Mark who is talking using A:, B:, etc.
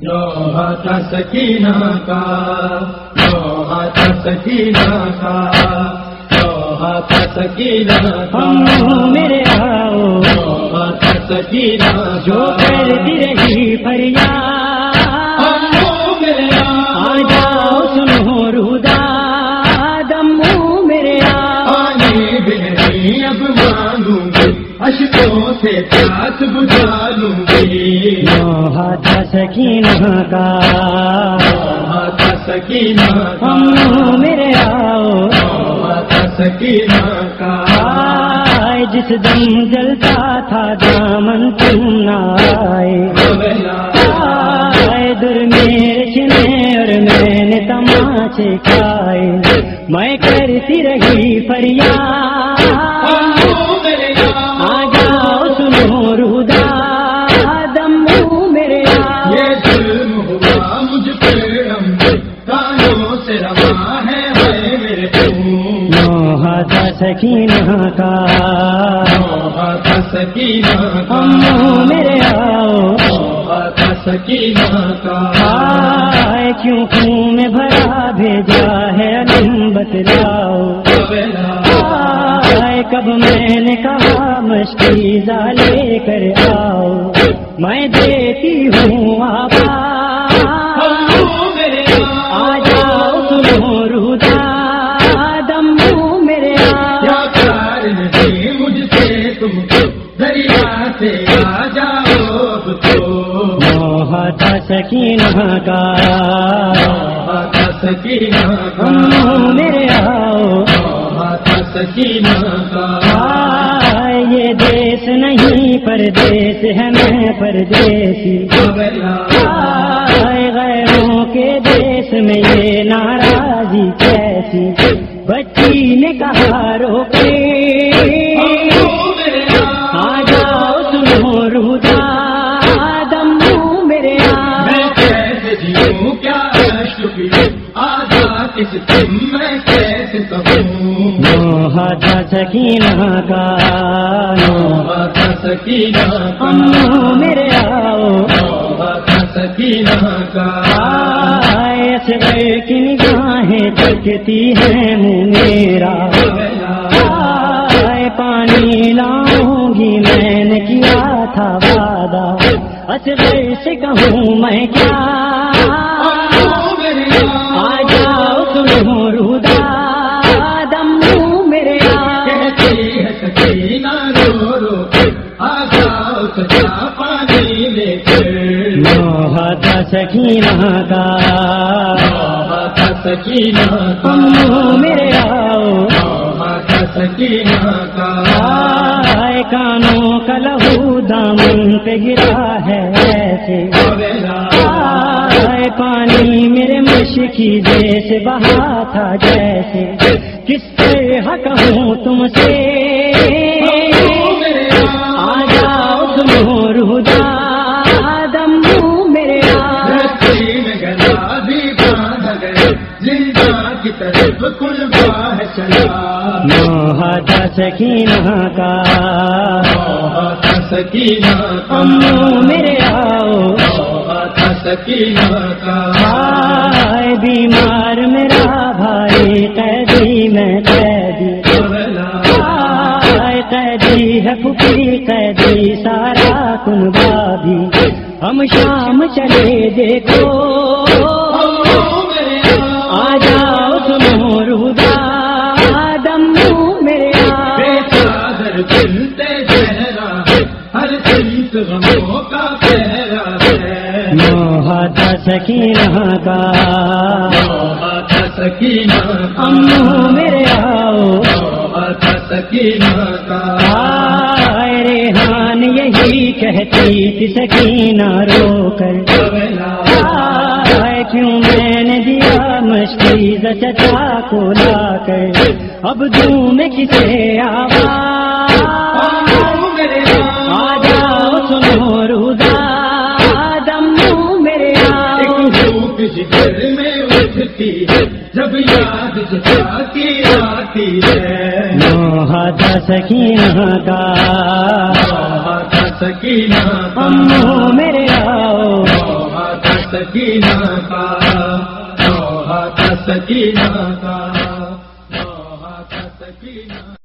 A: تھا سکینہ کا لوہا تھا سکینہ کا لوہا تھا سکینہ
B: میرے آؤ۔
A: لوہا تھا سکینہ
B: جو کرتی رہی فریاد۔
A: میرے
B: آ جاؤ سنو رودا دمو میرے
A: پانی بھی اب مانگوں گی۔ اشکوں سے پیاس بجھا لوں
B: لوہا تھا سکینہ کا
A: تھا سکینہ
B: ہم میرے آؤ۔
A: تھا سکینہ کا۔
B: جس دم جلتا تھا دامن تم نہ آئے۔ در میرے چنے اور میں نے تماچے کھائے۔ میں کرتی رہی فریاد۔ سکینہ کا۔
A: سکینہ کا
B: میرے آؤ۔
A: سکینہ کا
B: آئے کیوں خون میں بھرا بھیجا ہے علم بتلاؤ۔ کب میں نے کہا مشکیزہ لے کر آؤ۔ میں دیتی ہوں آپ
A: دریا سے آ جاؤ تو
B: نوحہ سکینہ کا
A: لوہا سکینہ کا
B: میرے آؤ
A: لوہا سکینہ کا
B: یہ دیس نہیں پردیس ہے میں پردیسی غیروں کے دیس میں یہ ناراضی کیسی بچی نے کہا روکے
A: جیوں کیا شکریہ آدھا کس دن میں کیسے کہوں
B: نوحہ تھا سکینہ کا
A: تھا سکینہ کا۔
B: میرے آؤ۔
A: لوہا تھا سکینہ کا۔
B: اصغر کی نگاہیں تکتی ہیں منہ میرا۔ اصغر سے کہوں میں کیا؟ آ جاؤ رودا دمو میرے آؤ
A: سکینہ آ جاؤ
B: کا
A: سکینہ
B: میرے آؤ
A: لوہا سکینہ کا
B: کانوں کا لہو دامن پہ گرا ہے ایسے۔ آئے پانی میرے مشکی جیسے بہا تھا جیسے۔ کس طرح کہوں تم سے؟ آ جاؤ میرے
A: زندہ کی طرف کل باہ چلا
B: سکینہ کا
A: لوہا سکینہ
B: امو میرے آؤ
A: لوہا سکینہ کا
B: آئے بیمار میرا بھائی قیدی میں قیدی آئے قیدی ہے پھپھی قیدی سارا کن بابی ہم شام چلے دیکھو
A: غموں کا
B: سکینہ کا۔
A: سکینہ
B: امو میرے آؤ۔
A: سکینہ کا۔
B: آئے ریحان یہی کہتی تھی سکینہ رو کر آئے کیوں میں نے دیا مشکیز چچا کو لا کر۔ اب دوں میں کسے آواز۔
A: جب یاد
B: تھا سکینہ کا۔
A: سکینہ کا۔
B: امو میرے آؤ
A: تھا سکینہ کا۔ سکینہ کا کا سکینہ